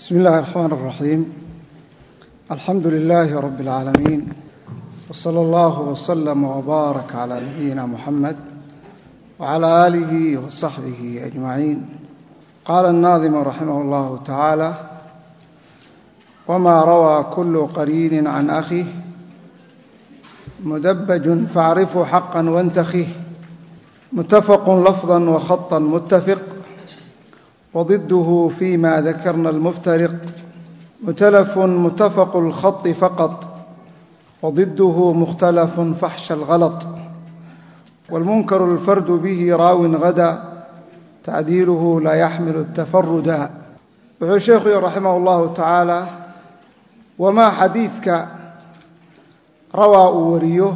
bsm اllahi الرحmn الرaxيim alxamdu لilh rb العaalamiin wslى اllah وslm وbaarak عlى nabiyina mxamed wعlى آlih وصaxbih أجmaعin qala الnaظim raximah اllah tacaalى wma rawى kul qariin can أkhih mudbj facrifuu xaqا wاntkih mutafq lafظa وhaطa mutafq وضده فيma ذkrna المفترق متلف متفق الخط فقط وضده مختلف فحش الغلط والمنكر الفرد به راو غدا تعديله لا يحمل التفردا wuxuu sheekhu yhi رaximه الlahu taعaalى wmaa xadiidka rawaa uu wariyo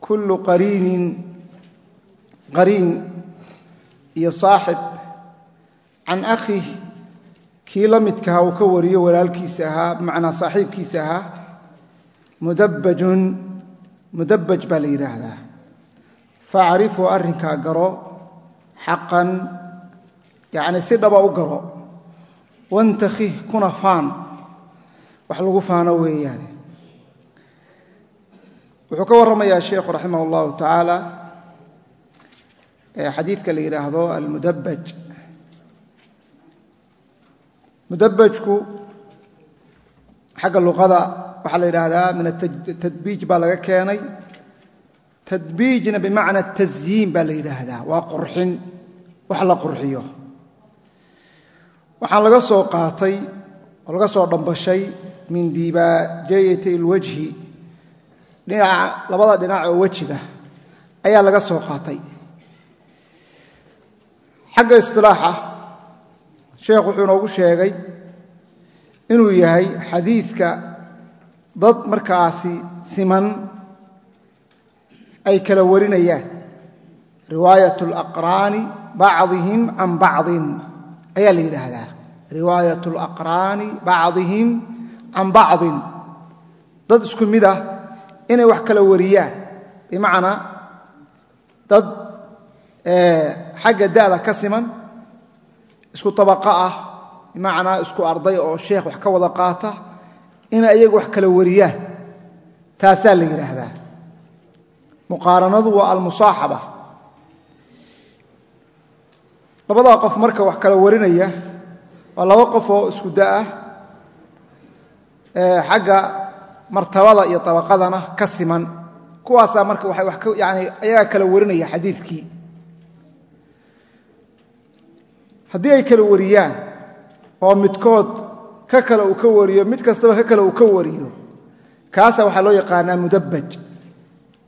kulu qariinin qariin iyo saaxib can akhih kii la midkaha uu ka wariyo walaalkiisa ahaa bimacnaa saaxiibkiisa ahaa mudabbajun mudabbaj baa la yidhaahdaa. Facrifuu arrinkaa garo xaqan yacni si dhaba u garo. Wantakhih kuna faan. Wax lagu faano weeyaane. Wuxuu ka warramayaa sheikhu raximah allahu tacaala xadiidka la yidhaahdo almudabbaj mudabajku xagga luqada waxaa la yidhaahdaa min atadbiij baa laga keenay. Tadbiijna bimacna tasyiin baa la yidhaahdaa. Waa qurxin wax la qurxiyo. Waxaan laga soo qaatay oo laga soo dhambashay min dibaajayati alwajhi. Dhinaca labada dhinac oo wejiga ayaa laga soo qaatay. Xagga istilaaxa sheekh wuxuu inoogu sheegay inuu yahay xadiidka dad markaasi siman ay kala warinayaan. Riwaayat alaqraani bacdihim can bacdin. Ayaa la yidhaahdaa. Riwaayat alaqraani bacdihim can bacdin. Dad isku mid ah inay wax kala wariyaan. Bimacnaa dad xagga da'da ka siman isku tabaqo ah bimacnaa isku arday oo sheekh wax ka wada qaata inay ayagu wax kala wariyaan. Taasaa la yidhaahdaa. Muqaaranadu waa almusaaxaba. Labadaa qof marka wax kala warinaya waa laba qof oo isku da'ah xagga martabada iyo tabaqadana ka siman. Kuwaasaa marka waxay wax yani ayagaa kala warinaya xadiidkii haddii ay kala wariyaan oo midkood ka kale uu ka wariyo mid kastaba ka kale uu ka wariyo kaasa waxaa loo yaqaanaa mudabbaj.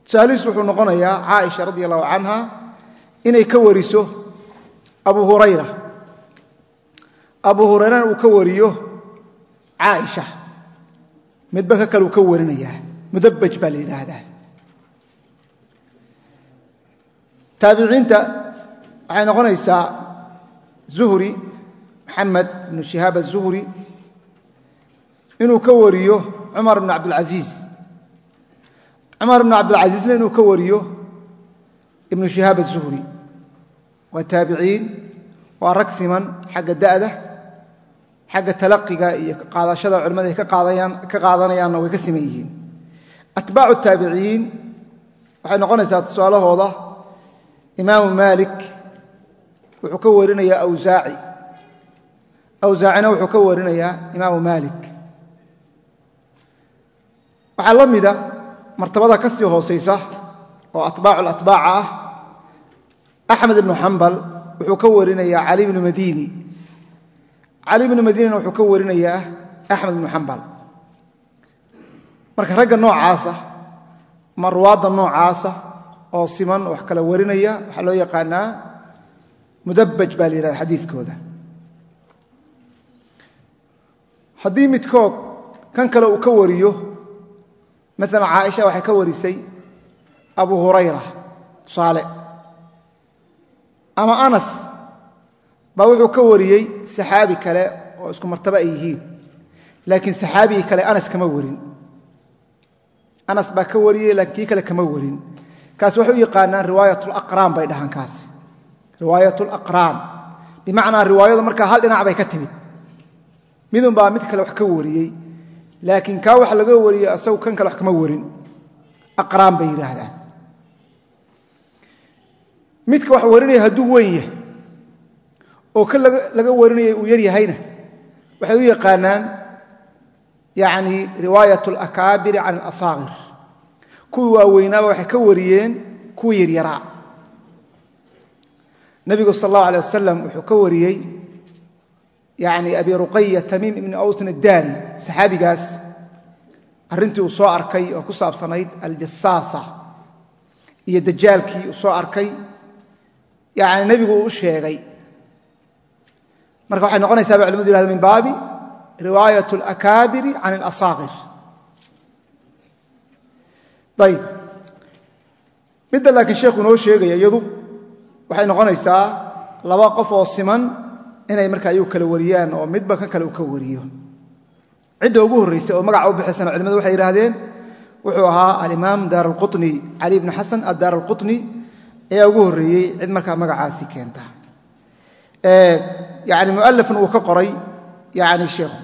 Tusaalihiis wuxuu noqonayaa caaisha radi allahu canha inay ka wariso abu hurayra. Abu hurayrana uu ka wariyo caaisha. Midba ka kale uu ka warinayaa. Mudabbaj baa la yidhaahdaa. Taabiciinta waxay noqonaysaa zuhri maxamed ibnu shihaab aلzuhri inuu ka wariyo cumar bn cabdilcasiis cumar bn cabdilcasiisna inuu ka wariyo ibnu shihaab aلzuhri waa taabiciin waa rag siman xagga da'da xagga talaqiga iyo qaadashada culimmada ay ka qaadanayaanna way ka siman yihiin. Atbaacu taabiciin waxay noqonaysaa tusaalahooda imaamu maalik wuxuu ka warinayaa awsaaci awsaacina wuxuu ka warinayaa imaamu maalik. Waxaa la mida martabada ka sii hoosaysa oo atbaacu latbaaca ah. Axmed ibnu xambal wuxuu ka warinayaa cali bnu madiini. Cali bnu madiinina wuxuu ka warinayaa axmed ibnu xambal marka ragga noocaasa ama ruwaadda noocaasa oo siman wax kala warinaya waxaa loo yaqaanaa mudabbaj baa la yidhahda xadiidkooda. Haddii midkood kan kale uu ka wariyo maalan caaisha waxay ka warisay abu hurayra tusaale. Ama anas baa wuxuu ka wariyey saxaabi kale oo isku martabo ay yihiin laakiin saxaabigii kale anas kama warin. Anas baa ka wariyey laakiin kii kale kama warin. Kaas waxay u yaqaanaan riwaayat alaqraan bay dhahaan kaasi riwaayat alaqraan bimacnaa riwaayadu markaa hal dhinac bay ka timid. Midun baa mid kale wax ka wariyey laakiin kaa wax laga wariyey asagu kan kale wax kama warin. Aqraan bay yidhaahdaan. Midka wax warinaya hadduu weyn yahay oo kan laga warinaya uu yar yahayna waxay u yaqaanaan yani riwaayat alakaabiri can alasaakir kuwii waaweynaaba waxay ka wariyeen kuwii yaryaraa nebigu sal allahu alay wasalam wuxuu ka wariyey yani abi ruqaya tamiim ibni awsin addaari saxaabigaas. Arrintii uu soo arkay oo ku saabsanayd aljasaasa iyo dajaalkii uu soo arkay yani nebigu uu u sheegay. Marka waxay noqonaysaa ba culimadu yihahda min baabi riwaayat alakaabiri can alasaakir ayib midda laakiin sheekhu inoo sheegaya iyadu waxay noqonaysaa laba qof oo siman inay markaa iyagu kala wariyaan oo midba kan kale uu ka wariyo. Cidda ugu horraysay oo magaca u bixaysana culimadu waxay yidhahdeen wuxuu ahaa alimaam daar alquطni cali bni xasan addaar alquطni ayaa ugu horreeyey cid markaa magacaasi keenta. Yani mualafna uu ka qoray yani sheekhu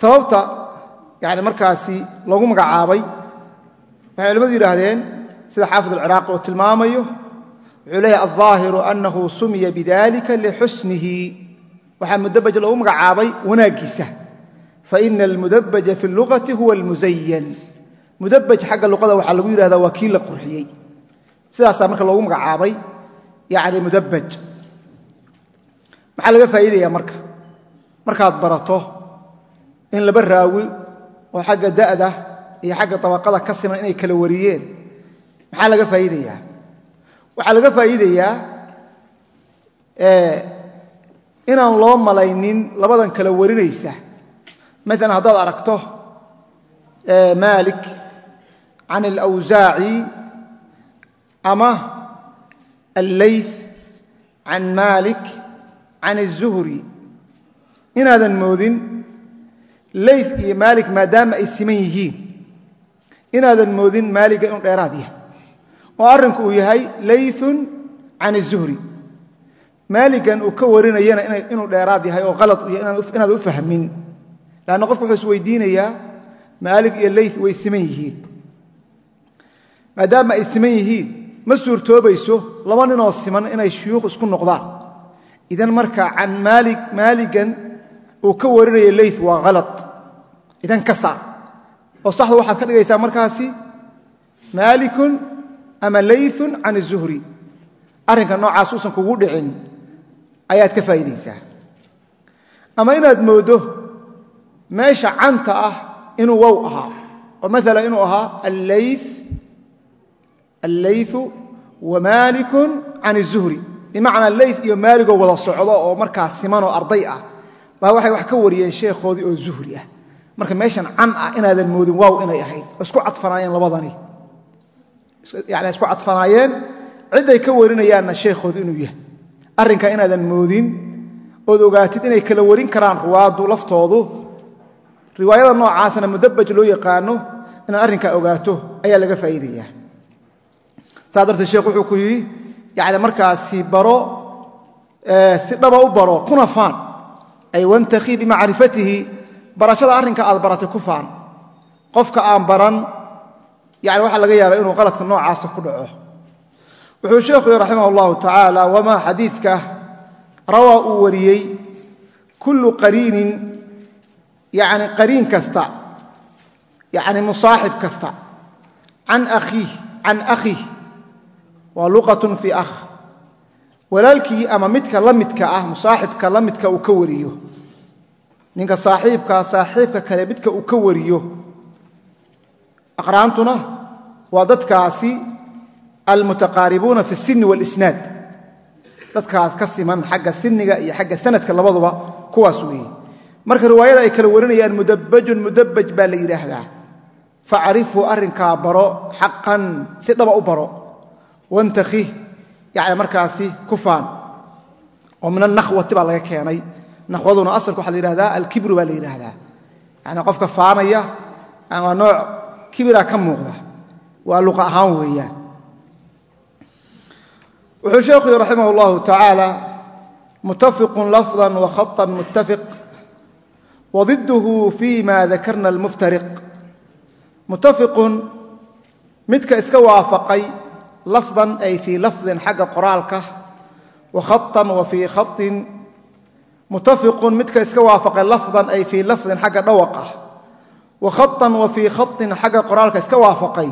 sababta yani markaasi loogu magacaabay waxay culimadu yidhaahdeen sida xaafid alciraaqi oo tilmaamayo wuxuu leeyahay alظaahiru anahu sumiya bidalika lixusnihi. Waxaa mudabaj loogu magacaabay wanaaggiisa. Faina almudabaja fi اlugati huwa almuzayan mudabaj xagga luqada waxaa lagu yidhahdaa waa kii la qurxiyey. Sidaasaa marka loogu magacaabay yani mudabaj maxaa laga faa'iidaya marka? Markaad barato in laba raawi oo xagga da'da iyo xagga tabaqada ka siman inay kala wariyeen. Maxaa laga faa'iidayaa waxaa laga faa'iidayaa inaan loo malaynin labadan kala warinaysa. Maalan haddaad aragto maalik can alawsaaci ama alleyth can maalik can الzuhri inaadan moodin leyth iyo maalik maadaama ay siman yihiin inaadan moodin maaliga inuu dheeraad yahay. Oo arrinku uu yahay leythun can الzuhri maaligan uu ka warinayana inuu dheeraad yahay oo yahay inaad u fahmin. Lanna qofku wuxuu isweydiinayaa maalik iyo leyth way siman yihiin. Maadaama ay siman yihiin ma suurtoobayso laba ninoo siman inay shuyuukh isku noqdaan. Idan marka can maali maaligan uu ka warinaya leyth waa halad idan ka saar oo saxda waxaad ka dhigaysaa markaasi maalikun ama leythun can الzuhri arrinka noocaas uusan kugu dhicin ayaad ka faa'iidaysaa ama inaad mooddo meesha canta ah inuu wow ahaa oo maala inuu ahaa alleyth alleythu wa maalikun can الzuhri bimacnaa leyth iyo maaligoo wada socdo oo markaa simanoo arday ah baa waxay wax ka wariyeen sheekhoodii oo zuhri ah marka meeshan can ah inaadan moodin waaw inay ahayd. Isku cadfanaayeen labadani. Yani isku cadfanaayeen cidday ka warinayaanna sheekhoodi inuu yahay. Arrinkaa inaadan moodin ood ogaatid inay kala warin karaan ruwaaddu laftoodu. Riwaayada noocaasna mudabaj loo yaqaano inaad arrinkaa ogaato ayaa laga faa'iidayaa saas darteed sheekh wuxuu ku yidhi yani markaasi baro si dhaba u baro kuna faan. Ay wantakii bimacrifatihi barashada arrinka aad baratay ku faan qofka aan baran yani waxaa laga yaabaa inuu qaladka noocaasa ku dhaco. Wuxuu sheekhu yhi raximah اllahu tacaala wamaa xadiidka? Rawaa uu wariyey kullu qariinin yani qariin kasta yani musaaxib kasta can akhiih can akhiih waa luqatun fii akh. Walaalkii ama midka la midka ah musaaxibka la midka uu ka wariyo ninka saaxiibkaa saaxiibka kale midka uu ka wariyo. Aqraantuna waa dadkaasi almutaqaaribuuna fi اsinni walisnaad dadkaas ka siman xagga siniga iyo xagga sanadka labaduba kuwaas weeye. Marka riwaayada ay kala warinayaan mudabajun mudabaj baa la yidhaahdaa. Facrifuu arrinkaa baro xaqan si dhaba u baro. Wantakih yani markaasi ku faan oo min annahwati baa laga keenay nawaduna asalka waa layihahda alkibru baa la yidhaahdaa yani qofka faanaya waa nooc kibira ka muuqda waa luqa ahaan weeyaan. Wuxuu sheekhuyi raximah اllahu tacaala mutafiqun lafda wakhaطa muttafiq wadiduhu fi ma dakarna almuftariq. Mutafiqun midka iska waafaqay lafdan ay fii lafdin xagga qoraalka wakhaan wa fii khain mutafiqun midka iska waafaqay lafdan ay fii lafdin xagga dhawaqa wa khatan wa fii khain xagga qoraalka iska waafaqay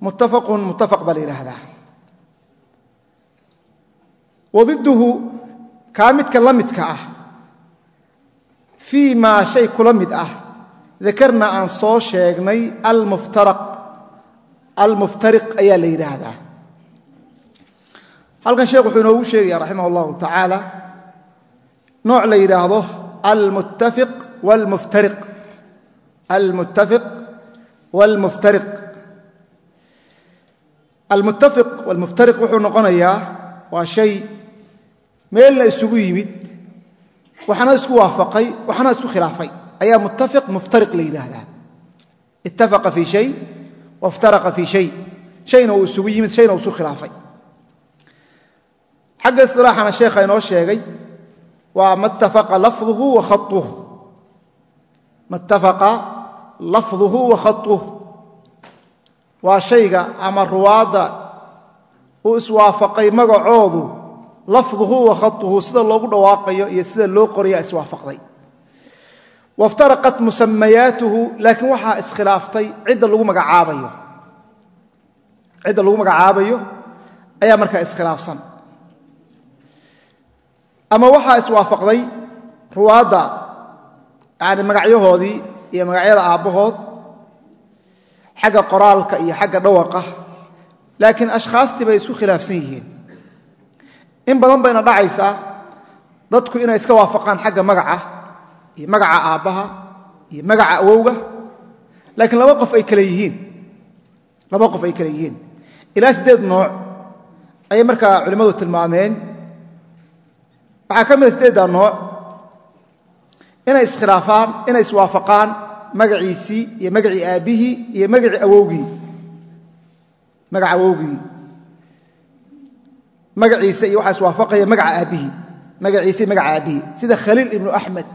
muttafaqun muttafaq baa la yidhaahdaa wadiduhu kaa midka la midka ah fii maa shay kula mid ah dakarna aan soo sheegnay almuftariq ayaa la yidhaahdaa halkan sheekh wuxuu inoogu sheegaya raximah اllahu tacaala nooc la yidhaahdo almuttafiq wاlmuftariq almuttafiq wاlmuftariq almuttafiq wاlmuftariq wuxuu noqonayaa waa shay meelna isugu yimid waxna isku waafaqay waxna isku khilaafay ayaa muttafiq muftariq la yidhaahdaa ittafaqa fii shay waftaraqa fii shay shayna uu isugu yimid shayna uu isu khilaafay xagga isilaaxana sheekha inoo sheegay waa mattafaqa lafduhu wa khauh mattafaqa lafduhu wa khauh waa shayga ama ruwaadda uu iswaafaqay magacoodu lafduhu wa khauhu sida loogu dhawaaqayo iyo sida loo qoraya iswaafaqday. Waftaraqat musamayaatuhu laakiin waxaa iskhilaaftay cidda lagu magacaabayo. Cidda lagu magacaabayo ayaa markaa iskhilaafsan ama waxaa iswaafaqday ruwaadda yani magacyahoodii iyo magacyada aabbahood xagga qoraalka iyo xagga dhawaqa. Laakiin ashkhaastii bay isku khilaafsan yihiin. In badan bayna dhacaysaa dadku inay iska waafaqaan xagga magaca iyo magaca aabbaha iyo magaca awowga. Laakiin laba qof ay kale yihiin laba qof ay kale yihiin. Ilaa siddeed nooc ayay markaa culimmadu tilmaameen waxaa ka mida siddeeddaa nooc inay iskhilaafaan inay iswaafaqaan magaciisii iyo magacii aabbihii iyo magacii awowgii. Magaca awowgii. Magaciisa iyo waxaa iswaafaqaya magaca aabbihii magaciisa iyo magaca aabbihii. Sida khaliil ibnu axmed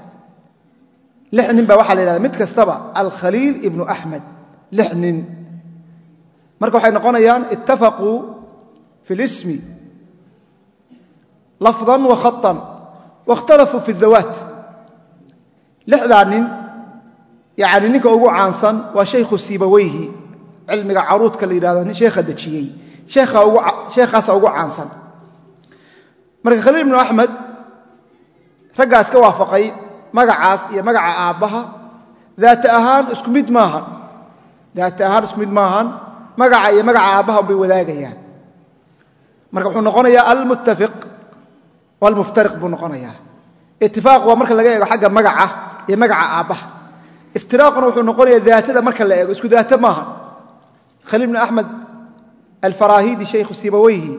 lix nin baa waxaa la yidhahda mid kastaba alkhaliil ibnu axmed lix nin. Marka waxay noqonayaan ittafaquu fi اlismi lafdan wa khatan waاkhtalafuu fi اdawaat lixdaa nin yani ninka ugu caansan waa shaykhu sibaweyhi cilmiga caruudka la yidhahdo nin sheekha dejiyey sheekhaasa ugu caansan. Marka khaliil ibnu axmed raggaas ka waafaqay magacaas iyo magaca aabbaha daata ahaan isku mid maahan daata ahaan isku mid maahan magaca iyo magaca aabbaha bay wadaagayaan. Marka walmuftariq buu noqonayaa. Itifaaq waa marka laga eego xagga magaca iyo magaca aabbaha. Iftiraaquna wuxuu noqonayaa daatada marka la eego. Isku daata maaha. Khaliil ibnu axmed alfarahidi shaykhu sibaweyhi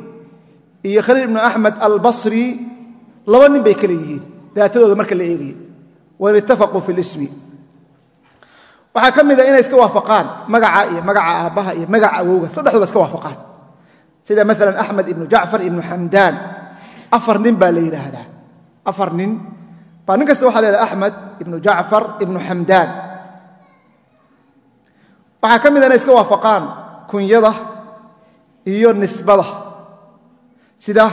iyo khaliil ibnu axmed albasri laba nin bay kale yihiin daatadooda marka la waxaa ka mida inay iska waafaqaan magaca iyo magaca aabbaha iyo magaca awowga. Saddexduba iska waafaqaan. Sida maalan axmed ibnu jacfar ibnu xamdaan afar nin baa la yidhaahdaa. Afar nin. Baa nin kasta waxa la yidhahda axmed ibnu jacfar ibnu xamdaan waxaa ka mida inay iska waafaqaan kunyada iyo nisbada. Sida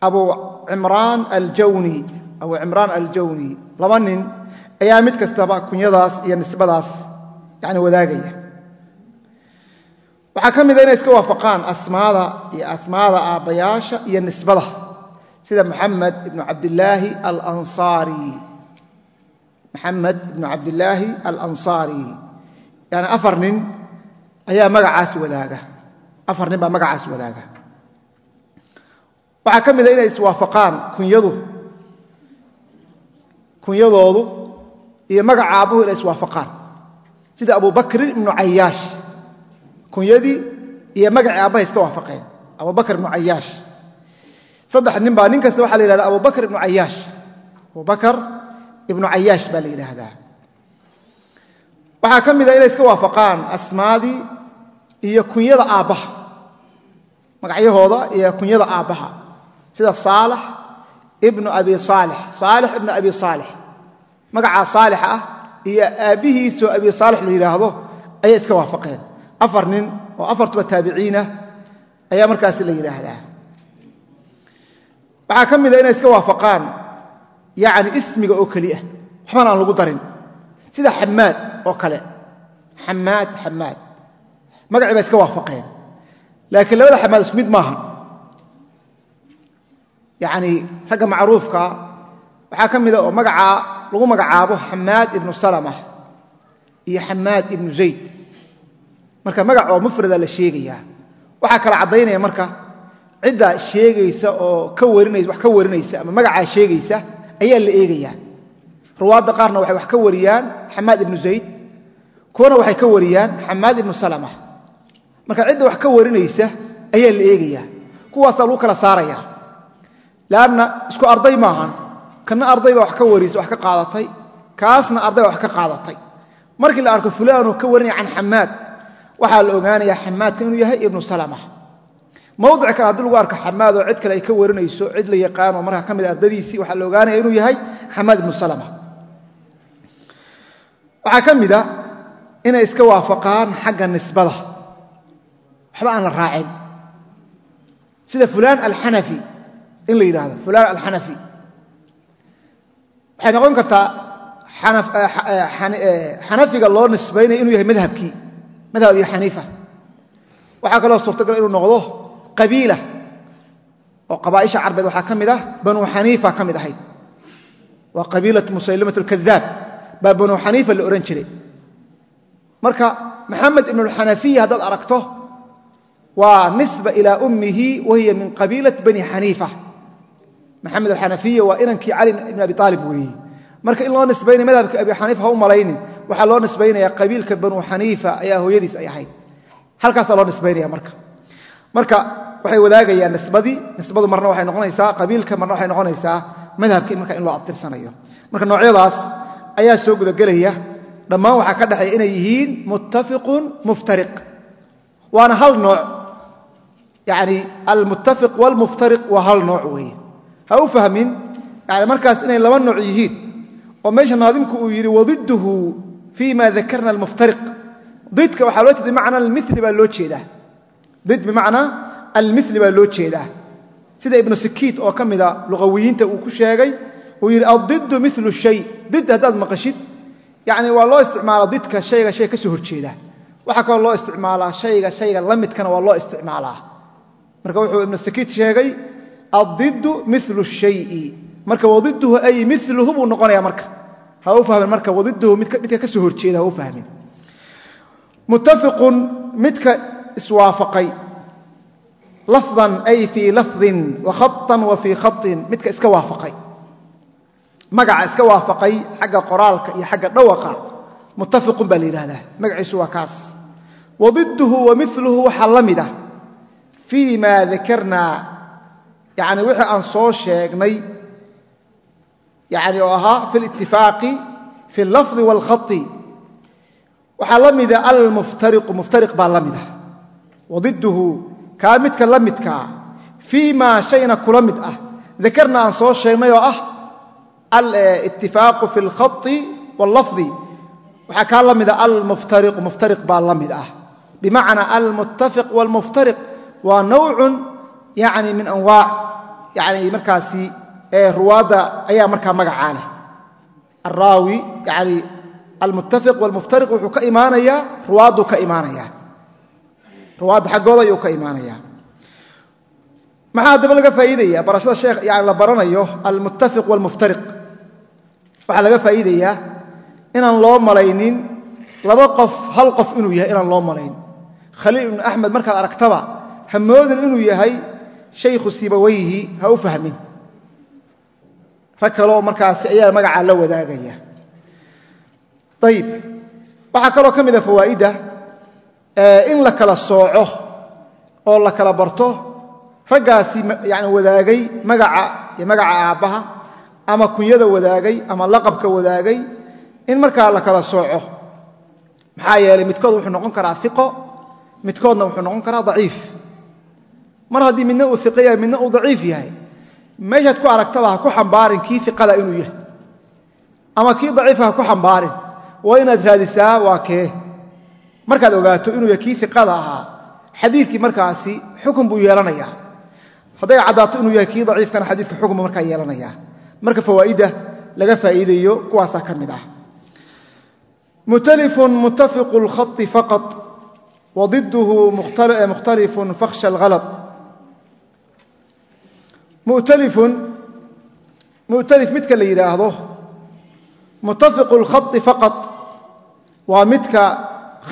abu cimraan aljawni. Abu cimraan aljawni laba nin ayaa mid kastaba kunyadaas iyo nisbadaas yani wadaagaya. Waxaa ka mida inay iska waafaqaan asmaada iyo asmaada aabbayaasha iyo nisbada sida maxamed ibnu cabdilaahi alansaari maxamed ibnu cabdilaahi alansaari yani afar nin ayaa magacaas wadaaga. Afar nin baa magacaas wadaaga. Waxaa ka mida inay iswaafaqaan kunyadu kunyadoodu iyo magaca aabbuhu inay iswaafaqaan. Sida abubakrin ibnu cayaash kunyadii iyo magacii aabbahay iska waafaqeen. Abubakr ibnu cayaash saddex nin baa nin kasta waxaa la yihahda abubakr ibnu cayaash. Abubakar ibnu cayaash baa la yidhaahdaa. Waxaa ka mida inay iska waafaqaan asmaadii iyo kunyada aabbaha magacyahooda iyo kunyada aabbaha sida saalax ibnu abi saalix saalix ibnu abi saalix. Magacaa saalix ah iyo aabbihiisoo abi saalix la yidhaahdo ayay iska waafaqeen. Afar nin oo afartuba taabiciinah ayaa markaasi la yidhaahdaa waxaa ka mida inay iska waafaqaan yani ismiga oo keliah waxbana aan lagu darin. Sida xamaad oo kale. Xamaad xamaad magacii bay iska waafaqeen. Laakiin labada xamaad isku mid maaha yacnii ragga macruufka waxaa ka mida oo magacaa lagu magacaabo xamaad ibnu salama iyo xamaad ibnu zayd. Marka magac oo mufrada la sheegayaa waxaa kala caddaynaya marka cidda sheegaysa oo ka warinaysa wax ka warinaysa ama magacaa sheegaysa ayaa la eegayaa ruwaadda qaarna waxay wax ka wariyaan xamaad ibnu zayd kuwana waxay ka wariyaan xamaad ibnu salama. Marka cidda wax ka warinaysa ayaa la eegayaa kuwaasaa lagu kala saaraya. Lanna isku arday maahan. Kana arday baa wax ka warisa wax ka qaadatay. Kaasna arday wax ka qaadatay. Markii la arko fulaanoo ka warinaya can xamaad waxaa la ogaanayaa xamaadka inuu yahay ibnu salama mawdic kale haddii lagu arko xamaad oo cid kale ay ka warinayso cid la yaqaano markaa ka mid ardadiisii waxaa la ogaanaya inuu yahay xamaad ibnu salama. Waxaa ka mida inay iska waafaqaan xagga nisbada waxba aan la raacin. Sida fulaan alxanafi in la yidhaahdo fulaan alxanafi. Waxay noqon kartaa xanafiga loo nisbaynaya inuu yahay madhabkii madhab abi xaniifa. Waxaa kaloo suurtagal inuu noqdo qabiila oo qabaaisha carbeed waxaa ka mid ah banuu xaniifa ka mid ahayd. Waa qabiilat musaylimat alkadaab baa banuu xaniifa la odhan jiray. Marka maxamed ibnulxanafiya haddaad aragto waa nisba ilaa ummihi wa hiya min qabiilat bani xaniifa. Maxamed alxanafiya waa inankii cali ibn abi aalib weeye marka in loo nisbaynaya madhabka abi xaniifa ha u malaynin. Waxaa loo nisbaynaya qabiilka banuu xaniifa ayaa hooyadiis ay ahayd. Halkaasaa loo nisbaynaya marka marka waxay wadaagayaan nisbadii nisbadu marna waxay noqonaysaa qabiilka marna waxay noqonaysaa madhabka marka in loo abtirsanayo. Marka noocyadaas ayaa soo gudagelaya. Dhammaan waxaa ka dhexeeya inay yihiin muttafiqun muftariq. Waana hal nooc. Yani almuttafiq walmuftariq waa hal nooc weeye. Ha u fahmin yani markaas inay laba nooc yihiin oo meesha naadimku uu yidhi wadiduhu fii ma dakarna almuftariq. Didka waxaa loo jeeda bimacna almili baa loo jeedaa did bimacnaa almili baa loo jeedaa sida ibnu sikiit oo ka mida luqawiyiinta uu ku sheegay uu yidhi addidu milu shay. Did haddaad maqashid yani waa loo isticmaalaa didka shayga shay ka soo horjeeda waxaa kaloo loo isticmaalaa shayga shayga la midkana waa loo isticmaalaa. Marka wuxuu ibnu sikiit sheegay addidu milu shayi marka wadiduhu ay miluhu buu noqonaya marka. Ha u fahmin marka wadiduhu midka ka soo horjeeda ha u fahmin. Muttafiqun midka iswaafaqay. Lafdan ay fii lafdin wa khatan wa midka iska waafaqay. Magaca iska waafaqay xagga qoraalka iyo xagga dhawaqa muttafiqun baa la yidhahdaa magaciisu waa kaas. Wadiduhu wa waxaa la mid ah. Fii ma dakarnaa yani wixii aan soo sheegnay yani oo ahaa fi litifaaqi fi allafdi waalkhai waxaa la mida almuftariqu muftariq baa la mid ah wadiduhu kaa midka la midkaa fii maa shayna kula mid ah. Dakarna aan soo sheegnay oo ah alitifaaqu fi alkhai wallafdi waxaa kaa la mida almuftariqu muftariq baa la mid ah. Bimacnaa almuttafiq waalmuftariq waa nawcun yani min anwaac yani markaasi ruwaadda ayaa markaa magacaa ruwaadda xaggooda ayuu ka imaanayaa. Maxaa haddaba laga faa'iidaya barashada sheekh yani la baranayo almuttafiq waalmuftariq waxaa laga faa'iidayaa inaan loo malaynin laba qof hal qof inuu yahay inaan loo malayn. Khaliil ibnu axmed markaad aragtaba ha moodin inuu yahay shaykhu sibawayhi ha u fahmin. Rag kaloo markaasi ayaa magacaa la wadaagaya. Ayib waxaa kaloo ka mida fawaa'idda in la kala sooco oo la kala barto raggaasi yani wadaagay magaca iyo magaca aabbaha ama kunyada wadaagay ama laqabka wadaagay in markaa la kala sooco. Maxaa yeelay midkood wuxuu noqon karaa iqo midkoodna wuxuu noqon karaa daciif. Mar haddii midna uu iqo yahay midna uu daciif yahay meeshaad ku aragtaba ha ku xambaarin kii iqada inuu yahay ama kii daciifa ha ku xambaarin. Waa inaad raadisaa waa kee markaad ogaato inuu ya kii iqada ahaa xadiikii markaasi xukun buu yeelanaya hadday caddaato inuu yahay kii daciifkana xadiika xukun buu markaa yeelanaya marka fawaaidda laga faa'iidayo kuwaasaa ka mid ah. Mutalifun muttafiqu lkhai faqa wadiduhu mukhtalifun fakhsha alhala mutalifun mu'talif midka la yidhaahdo muttafiqu lkhai faqa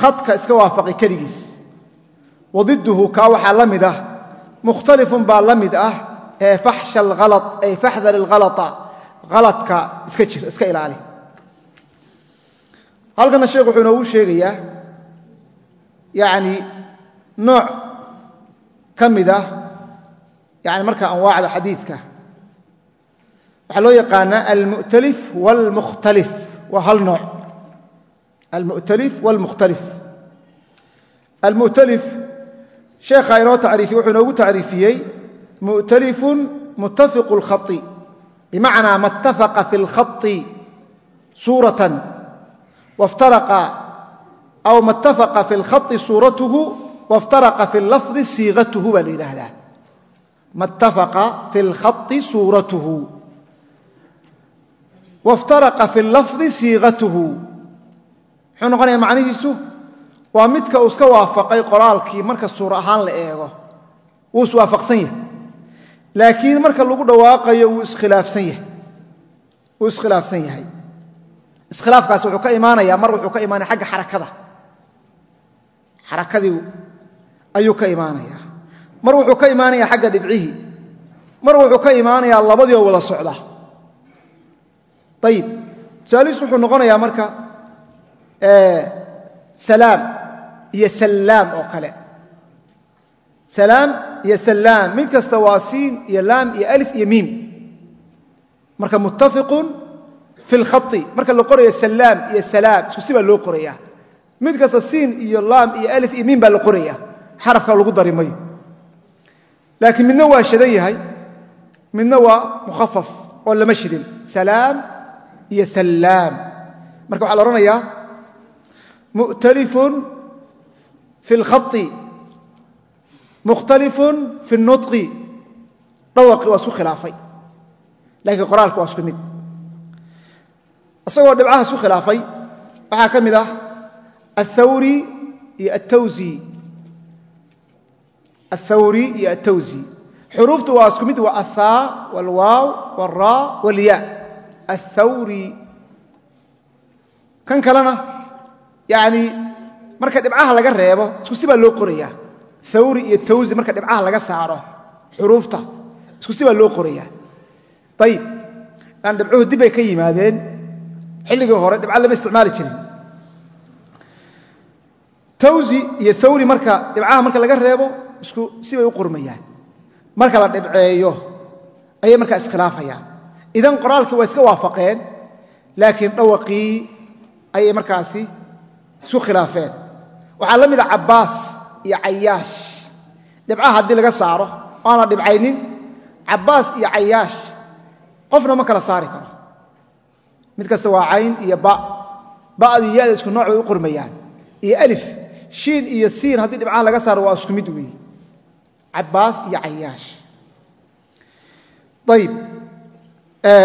khadka iska waafaqi keligiis. Wadiduhu kaa waxaa la mid ah mukhtalifun baa la mid ah ee faxsha alhala ay faxdar ilhalaa haladka iska jir iska ilaali. Halkana sheekh wuxuu inoogu sheegayaa yacni nooc ka mid ah yani marka anwaacda xadiidka waxaa loo yaqaanaa almu'talif waalmukhtalif waa hal nooc almu'talif wاlmukhtalif almu'talif sheekha inoo tacriifiye wuxuu inoogu tacriifiyey mu'talifun mutafiqu اlkhai bimacnaa ma اtafaqa fi اlkhai suuratan waftaraqa aw ma اtafaqa fi اlkhai suuratuhu waاftaraqa fi اllafdi siiqatuhu baa la yidhaahdaa ma اtafaqa fi اlkhai suuratuhu waاftaraqa fi اllafdi siiqatuhu muxuu noqonaya macnihiisu? Waa midka uu iska waafaqay qoraalkii marka suur ahaan la eego. Wuu iswaafaqsan yahay. Laakiin marka lagu dhawaaqayo wuu iskhilaafsan yahay. Iskhilaafkaasi wuxuu ka imaanayaa mar wuxuu ka imaanaya xagga xarakada. Xarakadii ayuu ka imaanayaa. Mar wuxuu ka imaanayaa xagga dhibcihii. Mar wuxuu ka imaanayaa labadii oo wada socda. Ayib tusaalihiis wuxuu noqonayaa marka salaam iyo sallaam oo kale. Salaam iyo sallaam mid kasta waa siin iyo laam iyo alif iyo miim. Marka muttafiqun fi lkhai marka la qorayo sallaam iyo salaam isku si baa loo qorayaa. Mid kasta siin iyo laam iyo alif iyo miim baa la qoraya xarafka lagu dari mayo. Laakiin midna waa shadan yahay midna waa mukhafaf oo lama shidin. Salaam iyo sallaam marka waxaa la odhanayaa mu'talifun fi اlkhai mukhtalifun fi اnutqi dhawaqi waa isku khilaafay laakiin qoraalka waa isku mid isagoo dhibcaha isku khilaafay waxaa ka mid ah aلthawri iyo atawsi aلthawri iyo atawsi xuruuftu waa isku mid waa aلhaa wاlwaaw wاlraa wاlya aلthawri kan kalena yani marka dhibcaha laga reebo isku loo qoraya thawri iyo tawsi marka dhibcaha laga saaro xuruufta isku si baa loo qoraya ayib aan dhibcuhu dib bay ka yimaadeen. Xilligii hore dhibca lama isticmaali jirin. Tawsi iyo thawri marka dhibcaha marka laga reebo isku si bay u qormayaan marka la dhibceeyo ayay markaa iskhilaafayaan. Idan qoraalkii waa iska waafaqeen laakiin dhawaqii ayay markaasi isu khilaafeen. Waxaa la mida cabbaas iyo cayaash. Dhibcaha haddii laga saaro oo aan la dhibcaynin. Cabbaas iyo cayaash qofna ma kala saari karo. Mid kasta waa cayn iyo ba. Ba'dii yada isku nooc bay u qormayaan iyo alif shiin iyo siin haddii dhibcaha laga saaro waa isku mid weeye cabbaas iyo cayaash. Ayib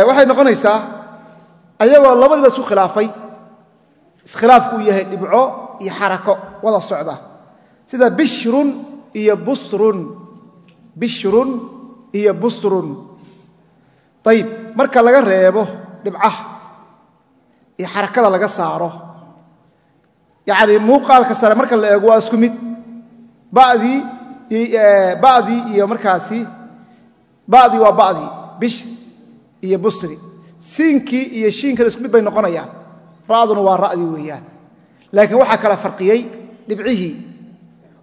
waxay noqonaysaa ayagoo labadiba isku khilaafay iskhilaafku uu yahay dhibco iyo xarako wada socda. Sida bishrun iyo busrun. Bishrun iyo busrun. Ayib marka laga reebo dhibcaha iyo xarakada laga saaro yacni muuqaalka sare marka la eego waa isku mid. Badii ba'dii iyo markaasi ba'dii waa ba'dii bishr iyo busri. Siinkii iyo shiinkana isku mid bay noqonayaan ra'duna waa ra'dii weeyaan. Laakiin waxaa kala farqiyey dhibcihii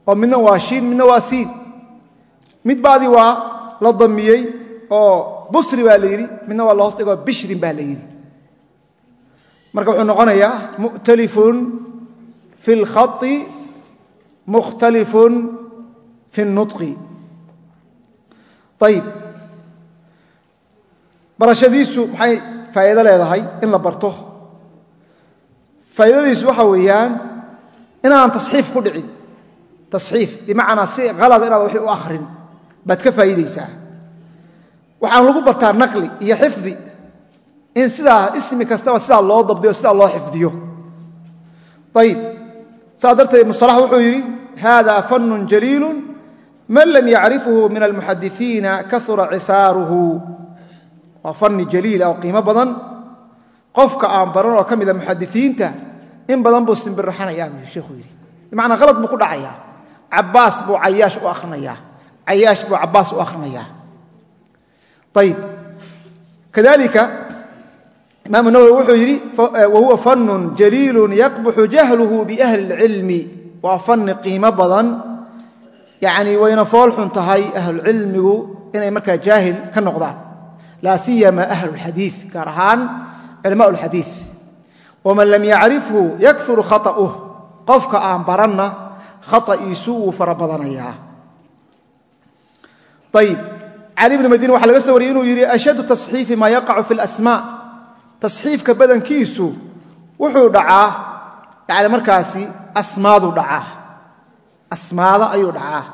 oo midna waa shiin midna waa siin. Mid baadii waa la damiyey oo busri baa la yidhi midna waa la hoos dhigoo bishrin baa la yidhi. Marka wuxuu noqonayaa mu'talifun fi اlkhai mukhtalifun fi اnutqi ayib barashadiisu maxay faa'iido leedahay in la barto? Faa'iidadiisu waxa weeyaan inaan tasxiif ku dhicin. Tasxiif bimacnaa si halada inaad waxi u akhrin baad ka faa'iidaysaa waxaan lagu bartaa naqli iyo xifdi in sidaa ismi kastaba sidaa loo dabdiyo sidaa loo xifdiyo. Ayib saas darteed musalax wuxuu yidhi hada fanun jaliilu man lam yacrifhu min almuxadisiina kaura cisaaruhu. Waa fanni jaliila oo qiimo badan. Qofka aan baran oo ka mida muxadisiinta in badan buu simbiraxanayaa buu sheekhu yidhi bimacnaa halad buu ku dhacayaa cabaas buu cayaash u akrinayaa cayaash buu cabaas u akhrinayaa ayib kadalika imaam nawowi wuxuu yidhi wahuwa fanun jaliilu yaqbuxu jahluhu biahli اlcilmi waa fanni qiimo badan yani wayna fool xun tahay ahlucilmigu inay markaa jaahil ka noqdaan laa siyama ahlu اlxadiiث gaar ahaan culama اlxadiiث waman lam yacrifhu yakuru khaطa'uh qofka aan baranna khata'iisu wuu fara badanayaa ayib cali bni madiine waxaa laga soo wariyey inuu yidhi ashaddu tasxiifi maa yaqacu fi اlasmaa tasxiifka badankiisu wuxuu dhacaa yani markaasi asmaadu dhacaa asmaada ayuu dhacaa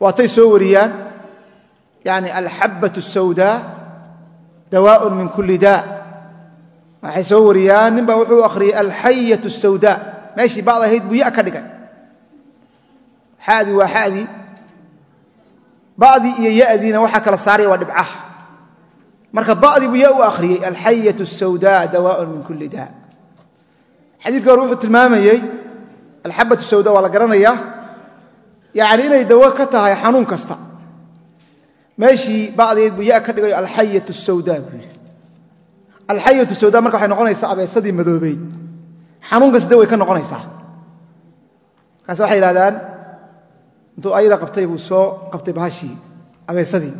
waatay soo wariyaan yani alxabbaة الsawdaa dawaaء min kuli daa waxay soo wariyaan ninba wuxuu akhriyey alxayat sawda. Meeshii bad ahayd buya ka dhigay. Xadii waa xadii badii iyo yadiina waxaa kala saaraya waa dhibcaha marka badii buya u akhriyey alxayat sawda dawaaun min kuli da xadiika hore wuxuu tilmaamayey alxabat sawda waa la garanaya yani inay dawo ka tahay xanuun kasta. Meeshii badahayd buya ka dhigayo alxayat sawda buu yidhi alxayaة sawdaa marka waxay noqonaysaa abeesadii madoobeyd. Xanuun kasta way ka noqonaysaa. Markaas waxay yidhahdaan intuu ayada qabtay buu soo qabtay bahashii abeesadii.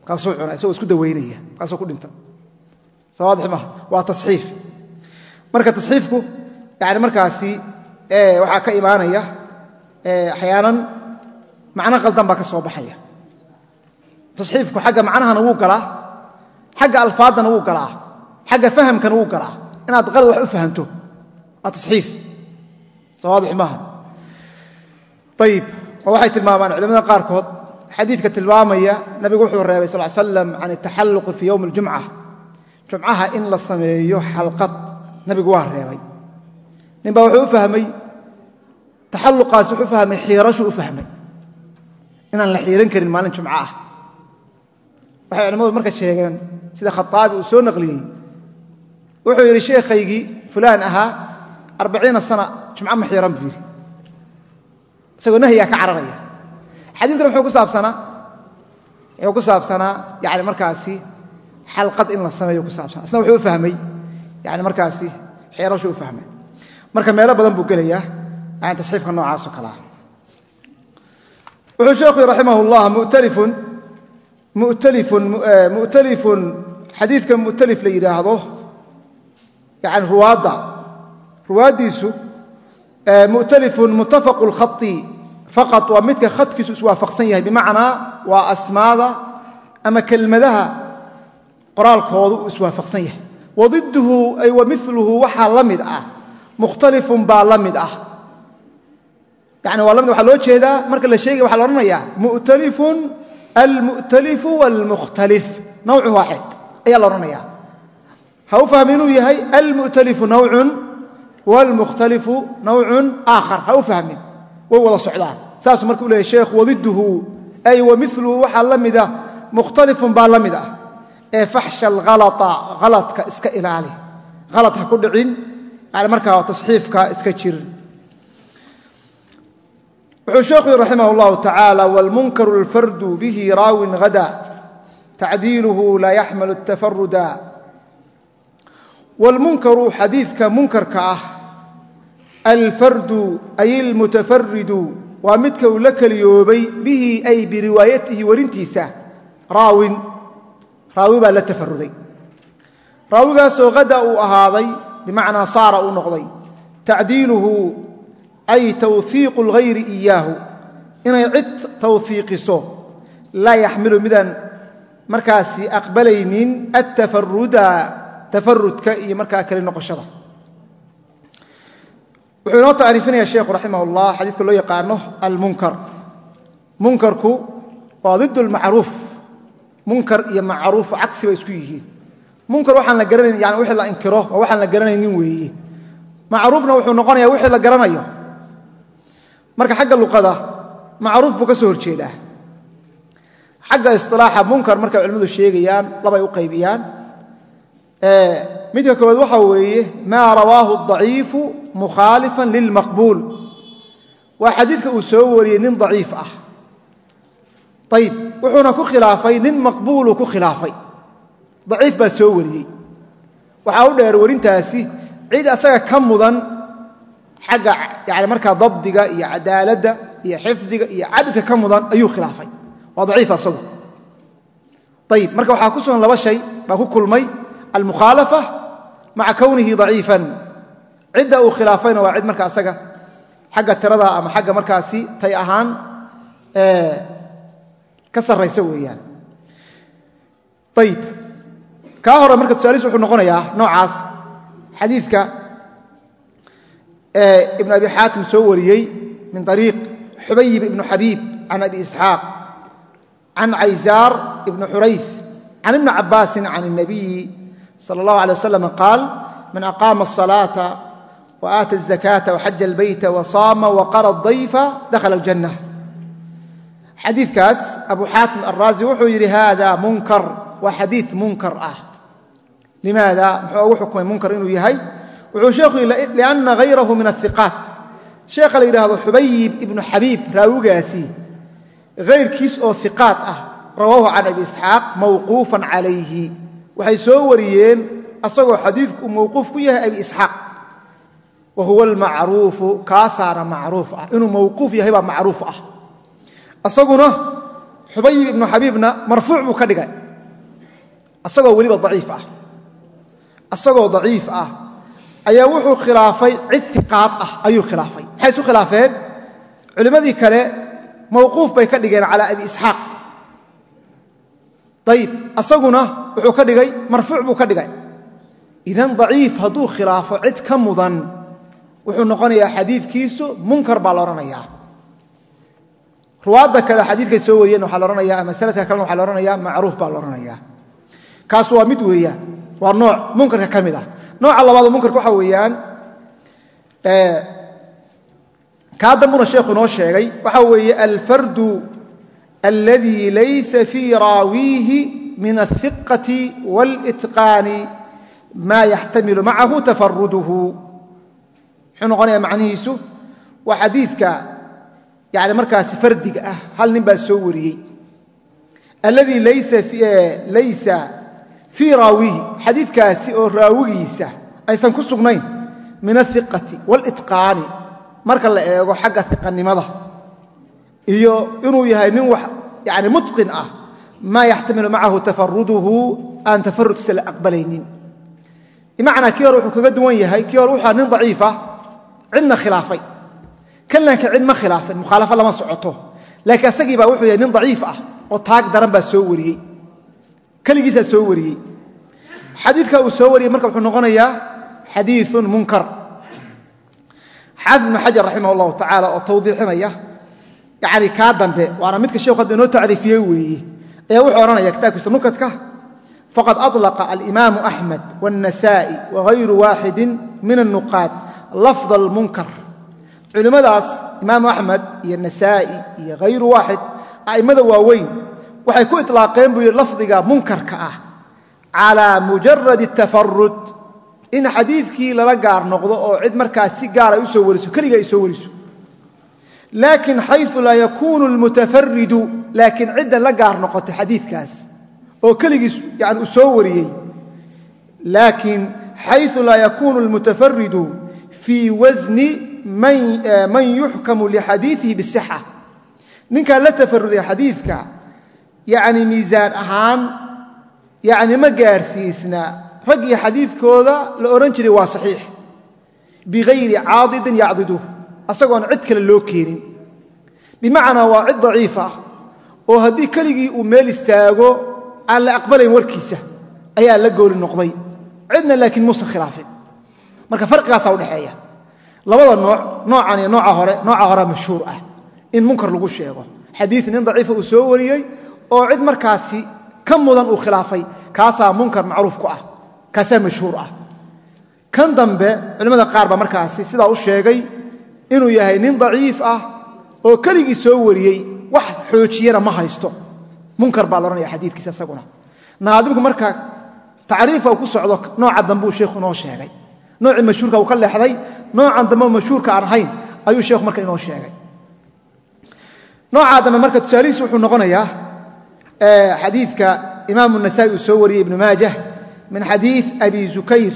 Markaasuu cuna isagoo isku daweynaya markaasuu ku dhinta. Soo waadix maha waa tasxiif. Marka tasxiifku yani markaasi waxaa ka imaanaya axyaanan macno qaldan baa ka soo baxaya. Tasxiifku xagga macnahana wuu galaa xagga alfaaddana wuu galaa xagga fahamkana wuu galaa inaad qalad wax u fahamto. Waa tasxiif. Soo waadix maaha ayib waxay tilmaamaan culamada qaarkood. Xadiidka tilmaamaya nabigu wuxuu reebay sal slam can ataxalluqi fii yowmi اljumca jumcaha in la sameeyo xalqad nabigu waa reebay. Nin baa wuxuu u fahmay taxalluqaas wuxuu fahmay xiirashuu u fahmay. Inaan la xiiran karin maalin jumco ah waxay culimmadu marka sheegeen sida soo naqliyey wuxuu yidhi sheekhaygii fulaan ahaa arbaciina sana jumco ma xiiran buu yidhi. Isagoo nahyaa ka cararaya. Xadiidkuna muxuu ku saabsanaa wuxuu ku saabsanaa yani markaasi xalqad in la sameeyo ku saabsanaa. Isna wuxuu u fahmay yani markaasi xeerashuu u fahmay. Marka meelo badan buu gelayaa yani tasxiifka noocaasoo kalea wuxuu sheekhu raximah اllah mu'talifun mu'talifun xadiidka mu'talif la yidhaahdo yani ruwaadda. Ruwaaddiisu mu'talifun muttafaqu اlkhai faqad waa midka khadkiisu iswaafaqsan yahay. Bimacnaa waa asmaada ama kelmadaha qoraalkoodu uu iswaafaqsan yahay. Wadiduhu ay wa miluhu waxaa la mid ah. Mukhtalifun baa la mid ah. Yani waa la mid waxaa loo jeedaa marka la sheegaya waxa la odhanayaa mu'talifun almu'talifu wاlmukhtalif nawcun waaxid ayaa la odhanaya ha u fahmi inuu yahay almu'talifu nawcun wاlmukhtalifu nawcun aakhar ha u fahmin way wada socdaan saasuu marka u leeyahy sheekh wadiduhu ay wa miluhu waxaa la mida mukhtalifun baa la mid ah ee faxsha alhalaa haladka iska ilaali halad ha ku dhicin yani markaa tasxiifka iska jirin wuxuu sheekhu yhi raximah اllahu tacaala wاlmunkaru اlfardu bihi raawin hada tacdiiluhu laa yaxmalu اtafaruda wاlmunkaru xadiidka munkarka ah alfardu ay ilmutafaridu waa midka uu la keliyoobay bihi ay biriwaayatihi warintiisa raawin raawi baa la tafaruday raawigaasoo hada uu ahaaday bimacnaa saara uu noqday tacdiiluhu ay tawhiiqu اlghayri iyaahu inay cid tawhiiqiso laa yaxmilu midaan markaasi aqbalaynin attafaruda tafarudka iyo markaa kali noqoshada. Wuxuu inoo tacriifinaya sheekhu raximah اllah xadiidka loo yaqaano almunkar. Munkarku waa did lmacruuf munkar iyo macruuf cagsi bay isku yihiin. Munkar waxaan la garanayn yani wixii la inkiro waa waxaan la garanaynin weeye macruufna wuxuu noqonayaa wixii la garanayo. Marka xagga luqada macruuf buu ka soo horjeedaa. Xagga isilaaxa munkar markay culimmadu sheegayaan labay u qaybiyaan midka koowaad waxa weeye maa rawaahu daciifu mukhaalifan lilmaqbuul waa xadiidka uu soo wariyey nin daciif ah. Ayib wuxuuna ku khilaafay nin maqbuuluu ku khilaafay. Daciif baa soo wariyey. Waxaa u dheer warintaasi cid asaga ka mudan xagga yani markaa dabdiga iyo cadaaladda iyo xifdiga iyo cadadka ka mudan ayuu khilaafay. Waa daciif asagu. Ayib marka waxaa ku laba shay baa ku kulmay almukhaalafa maca kownihi daciifan cidda uu khilaafayna waa cid marka asaga xagga tirada ama xagga markaasi tay ahaan ka sarraysa weeyaan ayib kaa hore marka tusaalihiis wuxuu noqonayaa noocaas xadiidka ibn abi xaatim soo wariyey min ariiq xubayib ibnu xabiib can abi isxaaq can caysaar ibni xurayf can ibni cabaasin can الnabiyi salى اllahu alيه wasalam qaal man aqaama الصalaaةa وaata الزakاةa وxaja الbayta وsaama وqara الضayfa dakhala الjanة xadiidkaas abu xaatim alraazi wuxuu yidhi hada munkar waa xadiid munkar ah limaada muxuu ugu xukmay munkar inuu yahay wuxuu sheekhu yidhi lianna hayrahu min ahiqaat sheekha la yidhaahdo xubayib ibnu xabiib raawigaasi hayrkiis oo hiqaat ah rawaahu can abi isxaaq mawquufan calayhi waxay soo wariyeen asagoo xadiidku uu mawquuf ku yahay abi isxaaq. Wa huwa almacruufu kaasaana macruuf ah. Inuu mawquuf yahay baa macruuf ah. Asaguna xubayib ibnu xabiibna marfuuc buu ka dhigay. Asagoo weliba daciif ah. Asagoo daciif ah. Ayaa wuxuu khilaafay cid iqaad ah ayuu khilaafay. Maxay isu khilaafeen? Culimmadii kale mawquuf bay ka dhigeen calaa abi ayib asaguna wuxuu ka dhigay marfuuc buu ka dhigay. Idan daciif hadduu khilaafo cid ka mudan wuxuu noqonayaa xadiidkiisu munkar baa la odhanayaa ruwaadda kale xadiidkay soo wariyeen waxaa laohanaya ama sanadka kalena waxa la ohanaya macruuf baa la odhanaya kaas waa mid weeyaan waa nooc munkarka ka mid ah. Nooca labaadoo munkarka alladii laysa fii raawiihi min alhiqati wاlitqaani maa yaxtamilu macahu tafaruduhu muxuu noqonaya macnihiisu waa xadiidka yani markaasi fardiga ah hal nin baa soo wariyey alladii laysa fii raawihi xadiidkaasi oo raawigiisa aysan ku sugnayn min ahiqati wاlitqaani marka la eego xagga iqanimada iyo inuu yahay nin wax yani mutqin ah maa yaxtamilu macahu tafaruduhu aan tafarudkiisa la aqbalaynin. Bimacnaa kii hore wuxuu kaga duwan yahay kii hore wuxua nin daciifa cidna khilaafay. Kan laakiin cid ma khilaafin mukhaalafo lama socoto. Laakiin asagii baa wuxuu yahay nin daciif ah oo taag daran baa soo wariyey. Keligiisaa soo wariyey. Xadiidka uu soo wariyey marka wuxuu noqonayaa xadiiun munkar. Xaafid ibnu xajar raximah allahu tacaala oo tawdiixinaya yani kaa dambe waana midka sheekhu hadda inoo tacriifiyey weeye ee wuxuu odhanaya kitaabkiisa nukadka faqad alaqa alimaamu axmed wاnnasaa'i wagayru waaxidin min annuqaad lafd almunkar. Culimmadaas imaamu axmed iyo nasai iyo hayru waaxid a'immada waaweyn waxay ku ilaaqeen buu yidhi lafdiga munkarka ah calaa mujarad tafarud in xadiidkii lala gaar noqdo oo cid markaas si gaar ay u soo wariso keliga ay soo wariso laakiin xayu laa yakuunu اlmutafaridu laakiin cidda la gaar noqotay xadiidkaas oo keligiis yani uu soo wariyey. Laakiin xayu laa yakuunu اlmutafaridu fii wasni man yuxkamu lixadiiihi bisixa. Ninkaan la tafaruday xadiidka yani miisaan ahaan yani ma gaarsiisna raggii xadiidkooda la odhan jiray waa saxiix. Bigayri caadidin yacdiduh asagoon cid kale loo keenin. Bimacnaa waa cid daciif ah oo haddii keligii uu meel istaago aan la aqbalayn warkiisa ayaa la gooli noqday. Cidna laakiin muusan khilaafin. Marka farqigaasaa udhexeeya labada nooc noocan iyo nooca hore nooca horea mashhuur ah in munkar lagu sheego. Xadiid nin daciifa uu soo wariyey oo cid markaasi ka mudan uu khilaafay kaasaa munkar macruuf ku ah kaasaa mashhuur ah. Kan dambe culimmada qaar baa markaasi sidaa u sheegay inuu yahay nin daciif ah oo keligii soo wariyey wax xoojiyana ma haysto. Munkar baa laodhanaya xadiidkiisa isaguna. Naadimku marka tacriifa ku socdo nooca dambe uu sheikhu inoo sheegay. Noocii mashhuurka uu ka leexday noocan dambe mashhuurka aan ahayn ayuu sheekhu marka inoo sheegay. Noocaa dambe marka tusaalihiis wuxuu noqonayaa xadiidka imaamu nasaai uu soo wariyey ibnu maajah min xadiid abi zukayr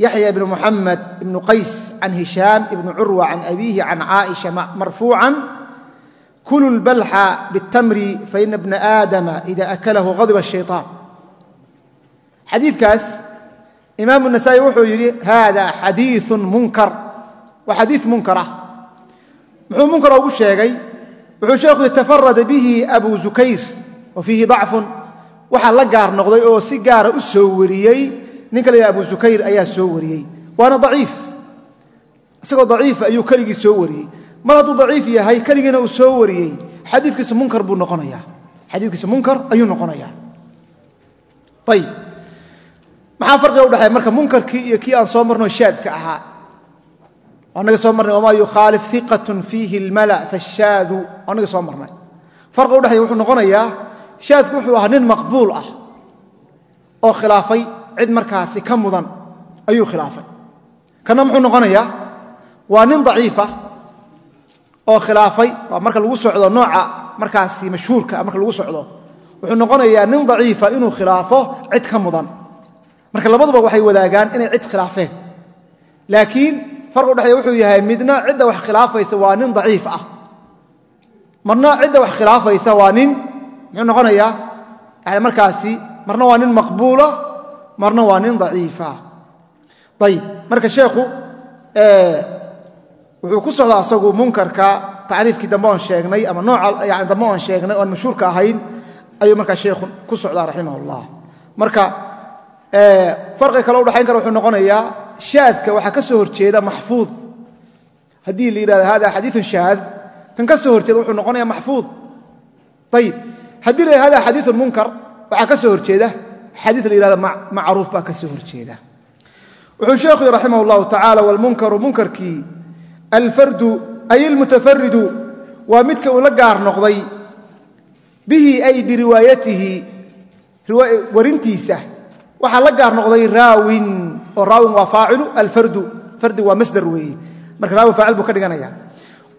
yaxya bn muxamed ibn qays can hishaam ibn curwa can abiihi can caaisha marfuucan. Kulu lbalxa bitamri faina bna aadama ida akalahu qadiba shayaan xadiikaas imaamu nasaai wuxuu yidhi hada xadiiu munkar. Waa xadii munkar ah. Muxuu munkar ugu sheegay wuxuu sheekhu tafarada bihi abu zukayr wa fiihi dacfun. Waxaa la gaar noqday oo si gaara u soo wariyey ninka la yidhaha abu zukayr ayaa soo wariyey. Waana daciif. Isagoo daciifa ayuu keligii soo wariyey. Mar hadduu daciif yahay keligiina uu soo wariyey. Xadiikiisu munkar buu noqonayaa xadiikiisu munkar ayuu noqonayaa ayib. Maxaa farqiga udhexeeya marka munkarkii iyo kii aan soo marno shaadka ahaa. Anaga soo marnay wamaa yukhaalif iqatun fiihi اlmala fashaadu. Anaga soo marnay. Farqiga udhexeeya wuxuu noqonayaa shaadku wuxuu ahaa nin maqbuul ah oo khilaafay cid markaasi ka mudan ayuu khilaafay. Kana muxuu noqonayaa? Waa nin daciifa oo khilaafay waa marka lagu socdo nooca markaasi mashhuurka marka lagu socdo. Wuxuu noqonayaa nin daciifa inuu khilaafo cid ka mudan. Marka labaduba waxay wadaagaan inay cid khilaafeen. Laakiin farqu dhexeeya wuxuu yahay midna cidda wax khilaafaysa waa nin daciif ah. Marna cidda wax khilaafaysa waa nin muxuu noqonayaa? Yani markaasi marna waa nin maqbuula marna waa nin aciifa ayb marka sheekhu wuxuu ku socdaa asagu munkarka tacriifkii dambe oon sheegnay ama nooca dambe oon sheegnay oon mashhuurka ahayn ayuu markaa sheekhu ku socdaa raximah ullah marka farqi kale udhaxayn kara wuxuu noqonayaa shaadka waxaa ka soo horjeeda maxfuud. Haddii la yidhahdo hada xadiiun shaad kan ka soo horjeeda wuxuu noqonaya maxfuud. Ayib haddii la yihahdo hada munkar waxaa ka soo horjeeda xadiiث la yihahdo macruuf baa ka soo horjeeda wuxuu sheekhu yhi raximah اllahu tacala wاlmunkaru munkarkii alfardu ay almutafaridu waa midka uu la gaar noqday bihi ay biriwaayatihi warintiisa waxaa la gaar noqday raawin oo raawin waa faacilu alfardu fardi waa masdar weeye marka raawin faacil buu ka dhiganaya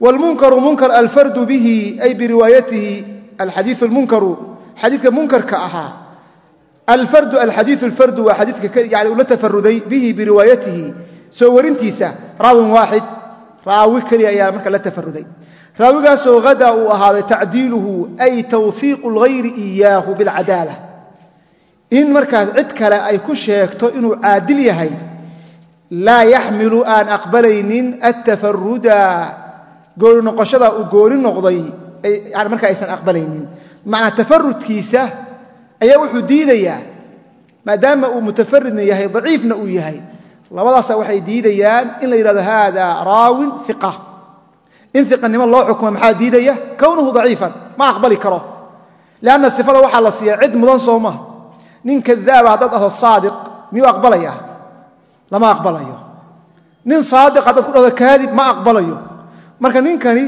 wاlmunkaru munkar alfardu bihi ay biriwaayatihi alxadiiثu اlmunkaru xadiidka munkarka ahaa alfardu alxadiiu lfardu waa xadiika ula tafaruday bihi biriwaayatihi soo warintiisa raawin waaxid raawi keliya ayaa marka la tafaruday raawigaasoo hadaa uu ahaaday tacdiiluhu ay tawfiiqu lgayri iyaahu bilcadaala in markaas cid kale ay ku sheegto inuu caadil yahay laa yaxmilu aan aqbalaynin attafaruda goori noqoshada uu goori noqday marka aysan aqbalaynin macnaa tafarudkiisa ayaa wuxuu diidayaa maadaama uu mutafaridna yahay daciifna uu yahay. Labadaasa waxay diidayaan in la yidhahdo hada raawin iqa in iqanimo loo xukuma maxaa diidaya? Kownuhu daciifan ma aqbali karo. Leanna sifada waxaa la siiya cid mudan soo maha nin kadaaba haddaad aho saadiq miyuu aqbalaya lama aqbalayo. Nin saadiq haddaad ku dhahdo kaadib ma aqbalayo. Marka ninkani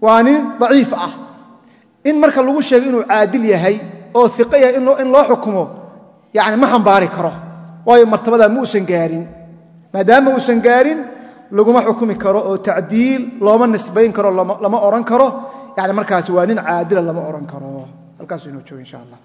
waa nin daciif ah. In marka lagu sheego inuu caadil yahay oo iqa yahay in loo xukumo yani ma xambaari karo. Waayo martabadaa ma uusan gaarin. Maadaama uusan gaarin laguma xukumi karo oo tacdiil looma nisbayn karo lama odhan karo. Yani markaasi waa nin caadila lama odhan karo. Halkaasuu inoo jooga insha allah